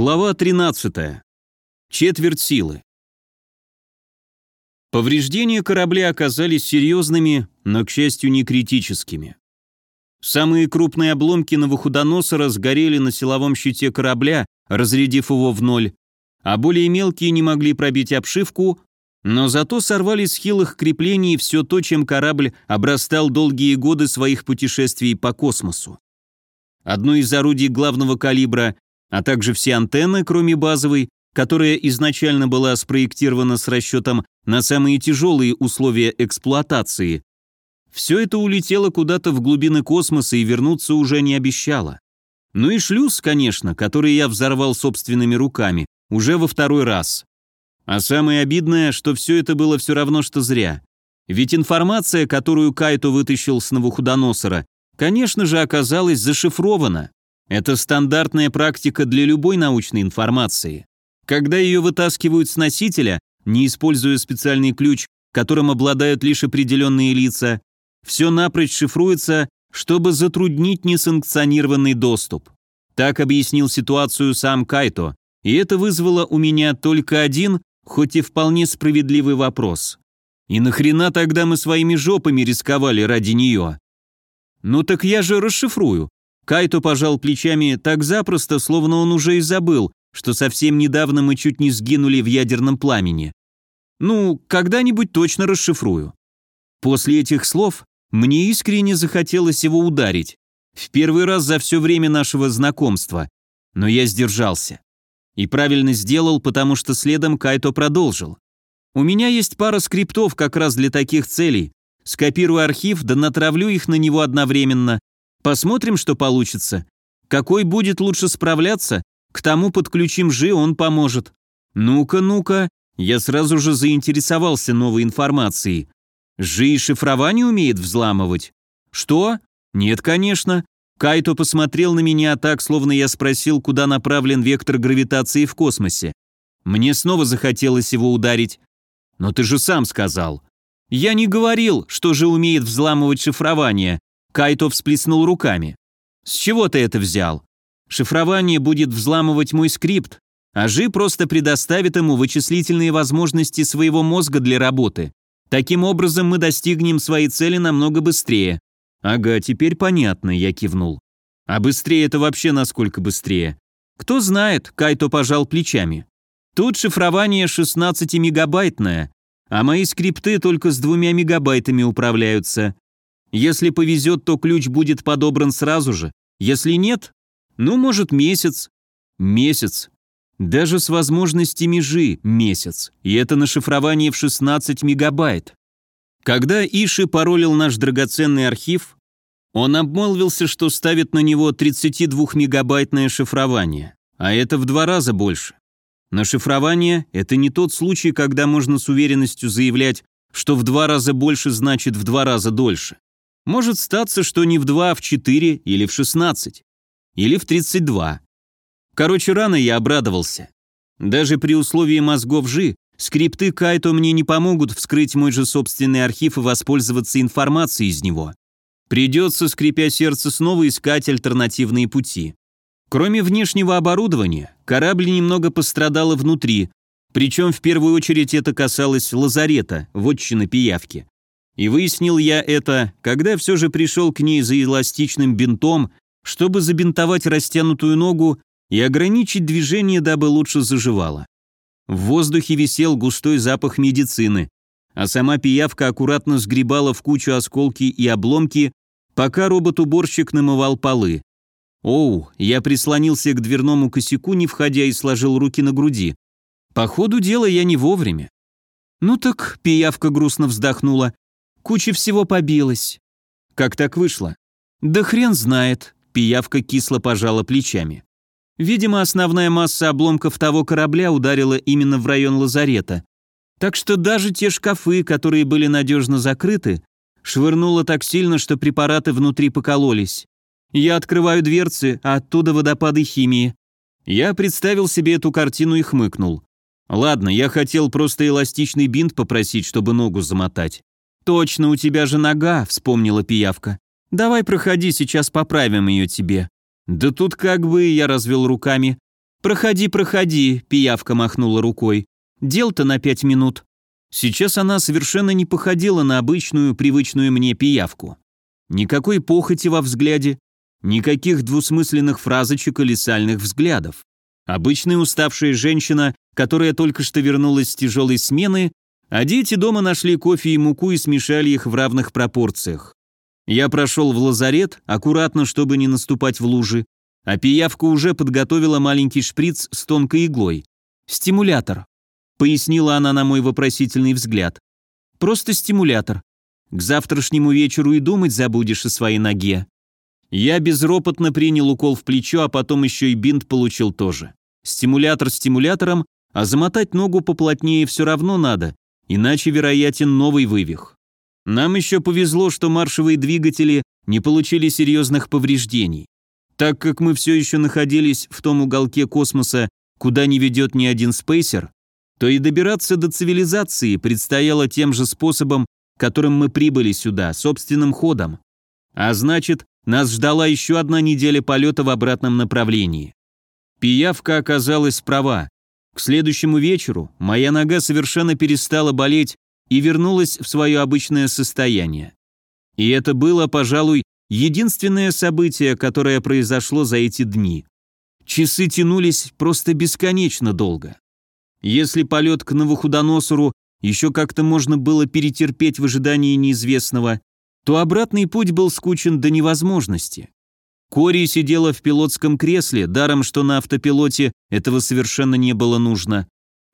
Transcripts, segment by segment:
Глава 13. Четверть силы. Повреждения корабля оказались серьезными, но, к счастью, не критическими. Самые крупные обломки Новохудоносора сгорели на силовом щите корабля, разрядив его в ноль, а более мелкие не могли пробить обшивку, но зато сорвали с хилых креплений все то, чем корабль обрастал долгие годы своих путешествий по космосу. Одно из орудий главного калибра а также все антенны, кроме базовой, которая изначально была спроектирована с расчетом на самые тяжелые условия эксплуатации. Все это улетело куда-то в глубины космоса и вернуться уже не обещало. Ну и шлюз, конечно, который я взорвал собственными руками, уже во второй раз. А самое обидное, что все это было все равно, что зря. Ведь информация, которую Кайто вытащил с Новохудоносора, конечно же, оказалась зашифрована. Это стандартная практика для любой научной информации. Когда ее вытаскивают с носителя, не используя специальный ключ, которым обладают лишь определенные лица, все напрочь шифруется, чтобы затруднить несанкционированный доступ. Так объяснил ситуацию сам Кайто, и это вызвало у меня только один, хоть и вполне справедливый вопрос. И нахрена тогда мы своими жопами рисковали ради нее? Ну так я же расшифрую, Кайто пожал плечами так запросто, словно он уже и забыл, что совсем недавно мы чуть не сгинули в ядерном пламени. Ну, когда-нибудь точно расшифрую. После этих слов мне искренне захотелось его ударить. В первый раз за все время нашего знакомства. Но я сдержался. И правильно сделал, потому что следом Кайто продолжил. У меня есть пара скриптов как раз для таких целей. Скопирую архив, да натравлю их на него одновременно, Посмотрим, что получится. Какой будет лучше справляться, к тому подключим Жи, он поможет. Ну-ка, ну-ка. Я сразу же заинтересовался новой информацией. Жи шифрование умеет взламывать? Что? Нет, конечно. Кайто посмотрел на меня так, словно я спросил, куда направлен вектор гравитации в космосе. Мне снова захотелось его ударить. Но ты же сам сказал. Я не говорил, что же умеет взламывать шифрование. Кайто всплеснул руками. «С чего ты это взял? Шифрование будет взламывать мой скрипт, а Жи просто предоставит ему вычислительные возможности своего мозга для работы. Таким образом мы достигнем своей цели намного быстрее». «Ага, теперь понятно», — я кивнул. «А быстрее это вообще насколько быстрее?» «Кто знает», — Кайто пожал плечами. «Тут шифрование 16-мегабайтное, а мои скрипты только с двумя мегабайтами управляются. Если повезет, то ключ будет подобран сразу же. Если нет, ну, может, месяц. Месяц. Даже с возможностями жи месяц. И это на шифрование в 16 мегабайт. Когда Иши паролил наш драгоценный архив, он обмолвился, что ставит на него 32-мегабайтное шифрование, а это в два раза больше. Но шифрование – это не тот случай, когда можно с уверенностью заявлять, что в два раза больше значит в два раза дольше. Может статься, что не в 2, а в 4 или в 16. Или в 32. Короче, рано я обрадовался. Даже при условии мозгов Жи, скрипты Кайто мне не помогут вскрыть мой же собственный архив и воспользоваться информацией из него. Придется, скрипя сердце, снова искать альтернативные пути. Кроме внешнего оборудования, корабль немного пострадал внутри, причем в первую очередь это касалось лазарета, вотчины пиявки. И выяснил я это, когда все же пришел к ней за эластичным бинтом, чтобы забинтовать растянутую ногу и ограничить движение, дабы лучше заживало. В воздухе висел густой запах медицины, а сама пиявка аккуратно сгребала в кучу осколки и обломки, пока робот-уборщик намывал полы. Оу, я прислонился к дверному косяку, не входя и сложил руки на груди. По ходу дела я не вовремя. «Ну так», — пиявка грустно вздохнула, Куча всего побилась. Как так вышло? Да хрен знает, пиявка кисло пожала плечами. Видимо, основная масса обломков того корабля ударила именно в район лазарета. Так что даже те шкафы, которые были надежно закрыты, швырнуло так сильно, что препараты внутри покололись. Я открываю дверцы, а оттуда водопады химии. Я представил себе эту картину и хмыкнул. Ладно, я хотел просто эластичный бинт попросить, чтобы ногу замотать. «Точно, у тебя же нога», — вспомнила пиявка. «Давай проходи, сейчас поправим ее тебе». «Да тут как бы», — я развел руками. «Проходи, проходи», — пиявка махнула рукой. «Дел-то на пять минут». Сейчас она совершенно не походила на обычную, привычную мне пиявку. Никакой похоти во взгляде, никаких двусмысленных фразочек или сальных взглядов. Обычная уставшая женщина, которая только что вернулась с тяжелой смены, а дети дома нашли кофе и муку и смешали их в равных пропорциях. Я прошел в лазарет, аккуратно, чтобы не наступать в лужи, а пиявка уже подготовила маленький шприц с тонкой иглой. «Стимулятор», — пояснила она на мой вопросительный взгляд. «Просто стимулятор. К завтрашнему вечеру и думать забудешь о своей ноге». Я безропотно принял укол в плечо, а потом еще и бинт получил тоже. Стимулятор стимулятором, а замотать ногу поплотнее все равно надо, иначе вероятен новый вывих. Нам еще повезло, что маршевые двигатели не получили серьезных повреждений. Так как мы все еще находились в том уголке космоса, куда не ведет ни один спейсер, то и добираться до цивилизации предстояло тем же способом, которым мы прибыли сюда, собственным ходом. А значит, нас ждала еще одна неделя полета в обратном направлении. Пиявка оказалась права. К следующему вечеру моя нога совершенно перестала болеть и вернулась в свое обычное состояние. И это было, пожалуй, Единственное событие, которое произошло за эти дни. Часы тянулись просто бесконечно долго. Если полет к Новохудоносору еще как-то можно было перетерпеть в ожидании неизвестного, то обратный путь был скучен до невозможности. Кори сидела в пилотском кресле, даром что на автопилоте этого совершенно не было нужно.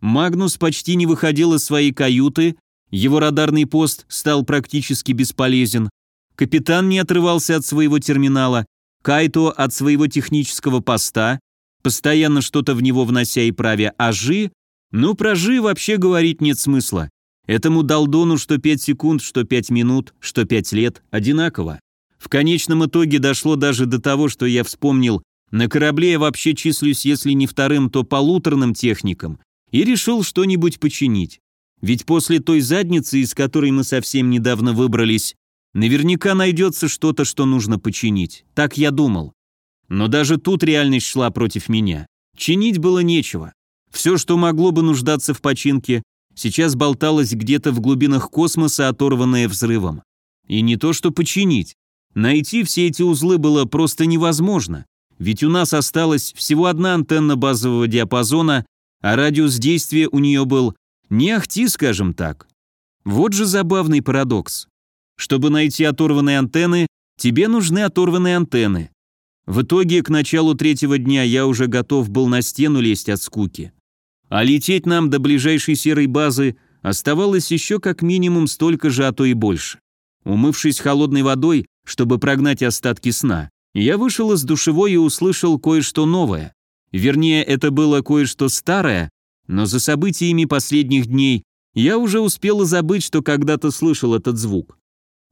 Магнус почти не выходил из своей каюты, его радарный пост стал практически бесполезен, Капитан не отрывался от своего терминала, Кайто от своего технического поста, постоянно что-то в него внося и правя, а. Ну, про Жи вообще говорить нет смысла. Этому долдону что 5 секунд, что 5 минут, что 5 лет одинаково. В конечном итоге дошло даже до того, что я вспомнил, на корабле я вообще числюсь, если не вторым, то полуторным техником, и решил что-нибудь починить. Ведь после той задницы, из которой мы совсем недавно выбрались, Наверняка найдется что-то, что нужно починить. Так я думал. Но даже тут реальность шла против меня. Чинить было нечего. Все, что могло бы нуждаться в починке, сейчас болталось где-то в глубинах космоса, оторванное взрывом. И не то что починить. Найти все эти узлы было просто невозможно. Ведь у нас осталась всего одна антенна базового диапазона, а радиус действия у нее был не ахти, скажем так. Вот же забавный парадокс. Чтобы найти оторванные антенны, тебе нужны оторванные антенны. В итоге, к началу третьего дня я уже готов был на стену лезть от скуки. А лететь нам до ближайшей серой базы оставалось еще как минимум столько же, а то и больше. Умывшись холодной водой, чтобы прогнать остатки сна, я вышел из душевой и услышал кое-что новое. Вернее, это было кое-что старое, но за событиями последних дней я уже успел забыть, что когда-то слышал этот звук.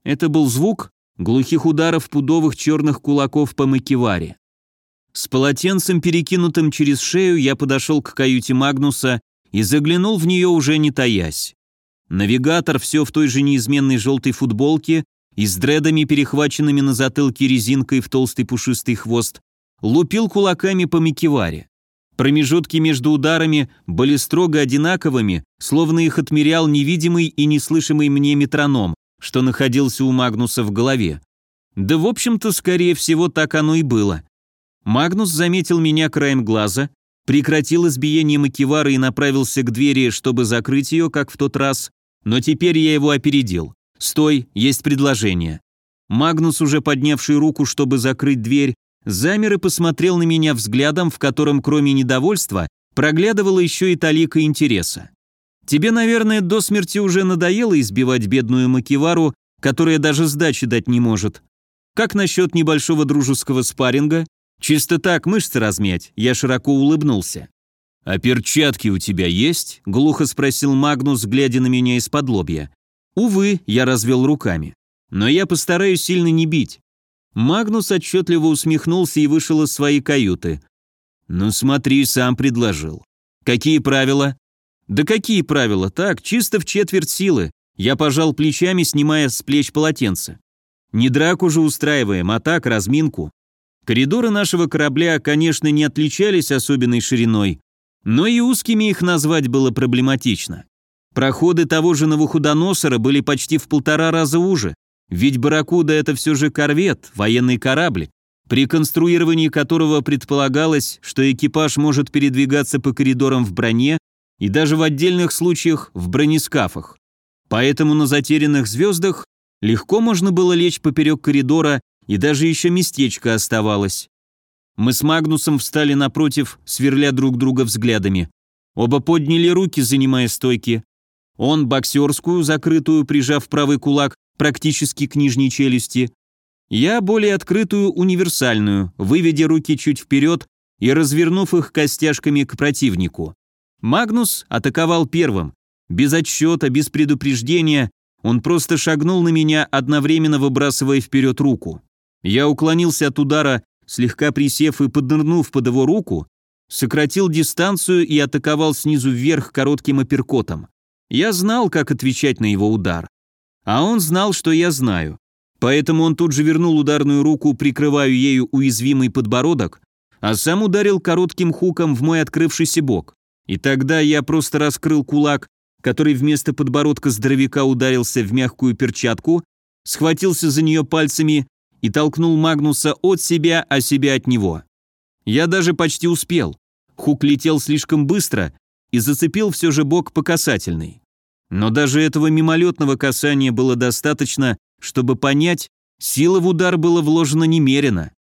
Это был звук глухих ударов пудовых черных кулаков по макеваре. С полотенцем, перекинутым через шею, я подошел к каюте Магнуса и заглянул в нее уже не таясь. Навигатор все в той же неизменной желтой футболке и с дредами, перехваченными на затылке резинкой в толстый пушистый хвост, лупил кулаками по макеваре. Промежутки между ударами были строго одинаковыми, словно их отмерял невидимый и неслышимый мне метроном, что находился у Магнуса в голове. Да, в общем-то, скорее всего, так оно и было. Магнус заметил меня краем глаза, прекратил избиение Макивара и направился к двери, чтобы закрыть ее, как в тот раз, но теперь я его опередил. «Стой, есть предложение». Магнус, уже поднявший руку, чтобы закрыть дверь, замер и посмотрел на меня взглядом, в котором кроме недовольства проглядывало еще и талика интереса. Тебе, наверное, до смерти уже надоело избивать бедную Макивару, которая даже сдачи дать не может. Как насчет небольшого дружеского спарринга? Чисто так мышцы размять, я широко улыбнулся. «А перчатки у тебя есть?» – глухо спросил Магнус, глядя на меня из-под лобья. «Увы», – я развел руками. «Но я постараюсь сильно не бить». Магнус отчетливо усмехнулся и вышел из своей каюты. «Ну смотри, сам предложил. Какие правила?» «Да какие правила? Так, чисто в четверть силы». Я пожал плечами, снимая с плеч полотенце. «Не драку же устраиваем, а так, разминку». Коридоры нашего корабля, конечно, не отличались особенной шириной, но и узкими их назвать было проблематично. Проходы того же Новохудоносора были почти в полтора раза уже, ведь «Барракуда» — это все же корвет, военный корабль, при конструировании которого предполагалось, что экипаж может передвигаться по коридорам в броне и даже в отдельных случаях в бронескафах. Поэтому на затерянных звездах легко можно было лечь поперек коридора, и даже еще местечко оставалось. Мы с Магнусом встали напротив, сверля друг друга взглядами. Оба подняли руки, занимая стойки. Он боксерскую, закрытую, прижав правый кулак практически к нижней челюсти. Я более открытую, универсальную, выведя руки чуть вперед и развернув их костяшками к противнику. Магнус атаковал первым. Без отсчета, без предупреждения, он просто шагнул на меня, одновременно выбрасывая вперед руку. Я уклонился от удара, слегка присев и поднырнув под его руку, сократил дистанцию и атаковал снизу вверх коротким апперкотом. Я знал, как отвечать на его удар. А он знал, что я знаю. Поэтому он тут же вернул ударную руку, прикрывая ею уязвимый подбородок, а сам ударил коротким хуком в мой открывшийся бок. И тогда я просто раскрыл кулак, который вместо подбородка здоровяка ударился в мягкую перчатку, схватился за нее пальцами и толкнул Магнуса от себя, а себя от него. Я даже почти успел. Хук летел слишком быстро и зацепил все же бок по касательной. Но даже этого мимолетного касания было достаточно, чтобы понять, сила в удар была вложена немерено.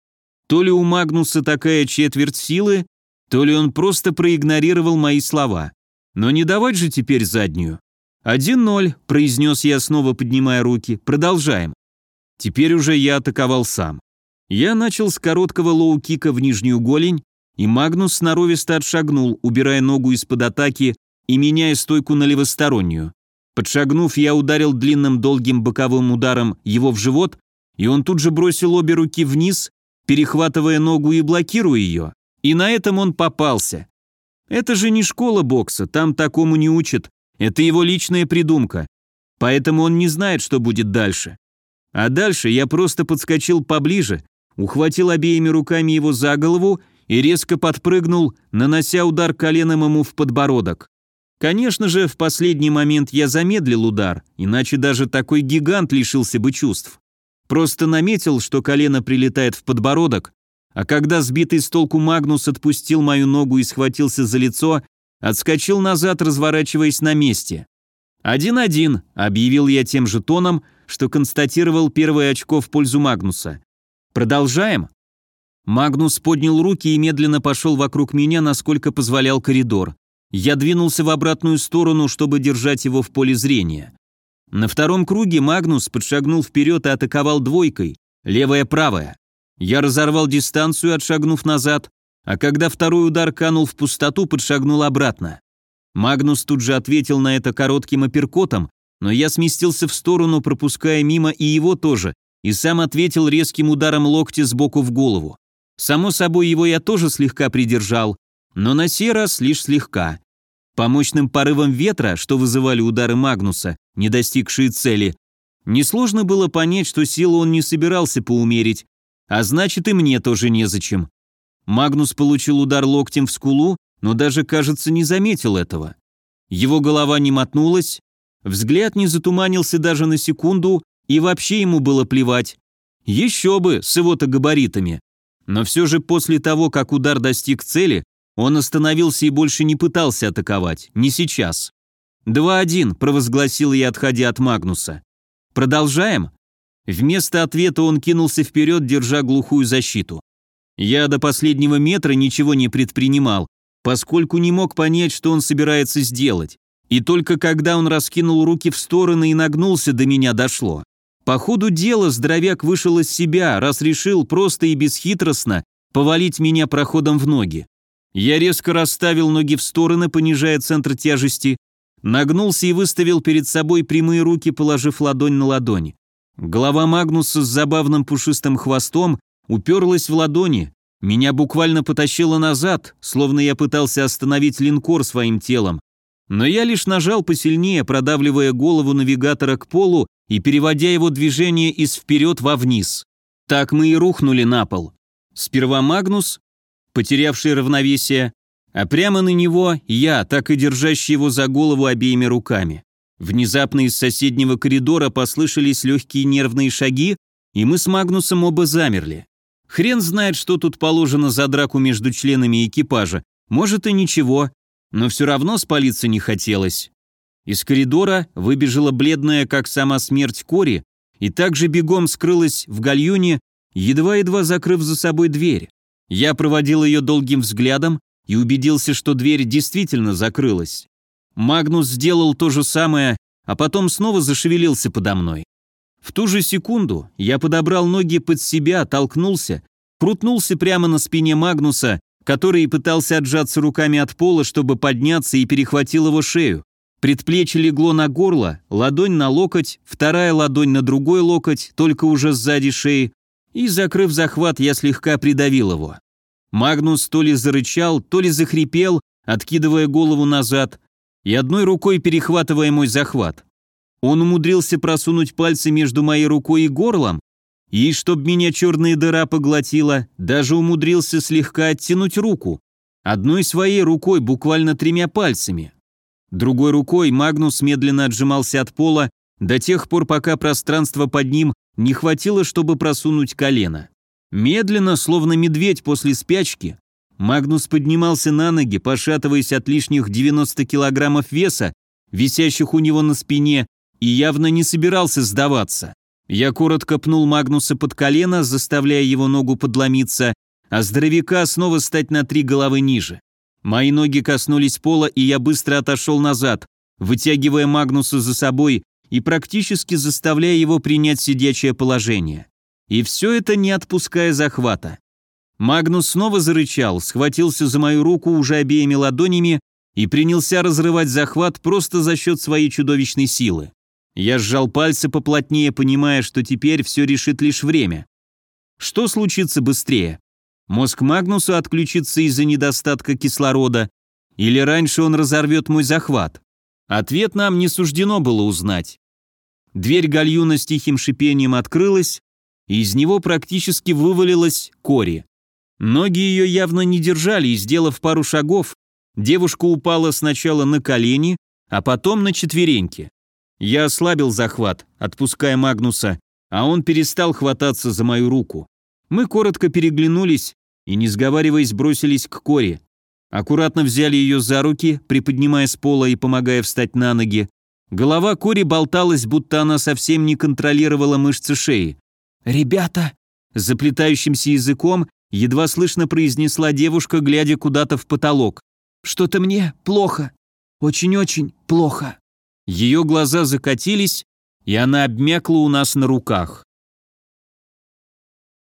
То ли у Магнуса такая четверть силы, то ли он просто проигнорировал мои слова. Но не давать же теперь заднюю. «Один ноль», — произнес я, снова поднимая руки. «Продолжаем». Теперь уже я атаковал сам. Я начал с короткого лоу-кика в нижнюю голень, и Магнус сноровисто отшагнул, убирая ногу из-под атаки и меняя стойку на левостороннюю. Подшагнув, я ударил длинным долгим боковым ударом его в живот, и он тут же бросил обе руки вниз, перехватывая ногу и блокируя ее. И на этом он попался. Это же не школа бокса, там такому не учат. Это его личная придумка. Поэтому он не знает, что будет дальше. А дальше я просто подскочил поближе, ухватил обеими руками его за голову и резко подпрыгнул, нанося удар коленом ему в подбородок. Конечно же, в последний момент я замедлил удар, иначе даже такой гигант лишился бы чувств. Просто наметил, что колено прилетает в подбородок, а когда сбитый с толку Магнус отпустил мою ногу и схватился за лицо, отскочил назад, разворачиваясь на месте. «Один-один», — объявил я тем же тоном, что констатировал первое очко в пользу Магнуса. «Продолжаем?» Магнус поднял руки и медленно пошел вокруг меня, насколько позволял коридор. Я двинулся в обратную сторону, чтобы держать его в поле зрения. На втором круге Магнус подшагнул вперед и атаковал двойкой, левая-правая. Я разорвал дистанцию, отшагнув назад, а когда второй удар канул в пустоту, подшагнул обратно. Магнус тут же ответил на это коротким апперкотом, но я сместился в сторону, пропуская мимо и его тоже, и сам ответил резким ударом локтя сбоку в голову. Само собой, его я тоже слегка придержал, но на сей раз лишь слегка. По мощным порывам ветра, что вызывали удары Магнуса, не достигшие цели, несложно было понять, что силу он не собирался поумерить, а значит и мне тоже незачем. Магнус получил удар локтем в скулу, но даже, кажется, не заметил этого. Его голова не мотнулась, взгляд не затуманился даже на секунду, и вообще ему было плевать. Еще бы, с его-то габаритами. Но все же после того, как удар достиг цели, он остановился и больше не пытался атаковать, не сейчас. «Два-один», — провозгласил я, отходя от Магнуса. «Продолжаем?» Вместо ответа он кинулся вперед, держа глухую защиту. Я до последнего метра ничего не предпринимал, поскольку не мог понять, что он собирается сделать. И только когда он раскинул руки в стороны и нагнулся, до меня дошло. По ходу дела здоровяк вышел из себя, раз решил просто и бесхитростно повалить меня проходом в ноги. Я резко расставил ноги в стороны, понижая центр тяжести, нагнулся и выставил перед собой прямые руки, положив ладонь на ладонь. Голова Магнуса с забавным пушистым хвостом уперлась в ладони. Меня буквально потащило назад, словно я пытался остановить линкор своим телом. Но я лишь нажал посильнее, продавливая голову навигатора к полу и переводя его движение из вперед во вниз. Так мы и рухнули на пол. Сперва Магнус, потерявший равновесие, а прямо на него я, так и держащий его за голову обеими руками. Внезапно из соседнего коридора послышались легкие нервные шаги, и мы с Магнусом оба замерли. Хрен знает, что тут положено за драку между членами экипажа. Может и ничего, но все равно спалиться не хотелось. Из коридора выбежала бледная, как сама смерть Кори, и также бегом скрылась в гальюне, едва-едва закрыв за собой дверь. Я проводил ее долгим взглядом и убедился, что дверь действительно закрылась. Магнус сделал то же самое, а потом снова зашевелился подо мной. В ту же секунду я подобрал ноги под себя, толкнулся, крутнулся прямо на спине Магнуса, который пытался отжаться руками от пола, чтобы подняться и перехватил его шею. Предплечье легло на горло, ладонь на локоть, вторая ладонь на другой локоть, только уже сзади шеи, и, закрыв захват, я слегка придавил его. Магнус то ли зарычал, то ли захрипел, откидывая голову назад, и одной рукой перехватывая мой захват. Он умудрился просунуть пальцы между моей рукой и горлом, и, чтоб меня черная дыра поглотила, даже умудрился слегка оттянуть руку. Одной своей рукой, буквально тремя пальцами. Другой рукой Магнус медленно отжимался от пола до тех пор, пока пространство под ним не хватило, чтобы просунуть колено. Медленно, словно медведь после спячки, Магнус поднимался на ноги, пошатываясь от лишних 90 килограммов веса, висящих у него на спине, и явно не собирался сдаваться. Я коротко пнул Магнуса под колено, заставляя его ногу подломиться, а здоровяка снова стать на три головы ниже. Мои ноги коснулись пола, и я быстро отошел назад, вытягивая Магнуса за собой и практически заставляя его принять сидячее положение. И все это не отпуская захвата. Магнус снова зарычал, схватился за мою руку уже обеими ладонями и принялся разрывать захват просто за счет своей чудовищной силы. Я сжал пальцы поплотнее, понимая, что теперь все решит лишь время. Что случится быстрее? Мозг Магнуса отключится из-за недостатка кислорода, или раньше он разорвет мой захват? Ответ нам не суждено было узнать. Дверь гальюна с тихим шипением открылась, и из него практически вывалилась Кори. Ноги ее явно не держали, и, сделав пару шагов, девушка упала сначала на колени, а потом на четвереньки. Я ослабил захват, отпуская Магнуса, а он перестал хвататься за мою руку. Мы коротко переглянулись и, не сговариваясь, бросились к Коре. Аккуратно взяли ее за руки, приподнимая с пола и помогая встать на ноги. Голова Кори болталась, будто она совсем не контролировала мышцы шеи. «Ребята!» Заплетающимся языком едва слышно произнесла девушка, глядя куда-то в потолок. «Что-то мне плохо. Очень-очень плохо». Ее глаза закатились, и она обмякла у нас на руках.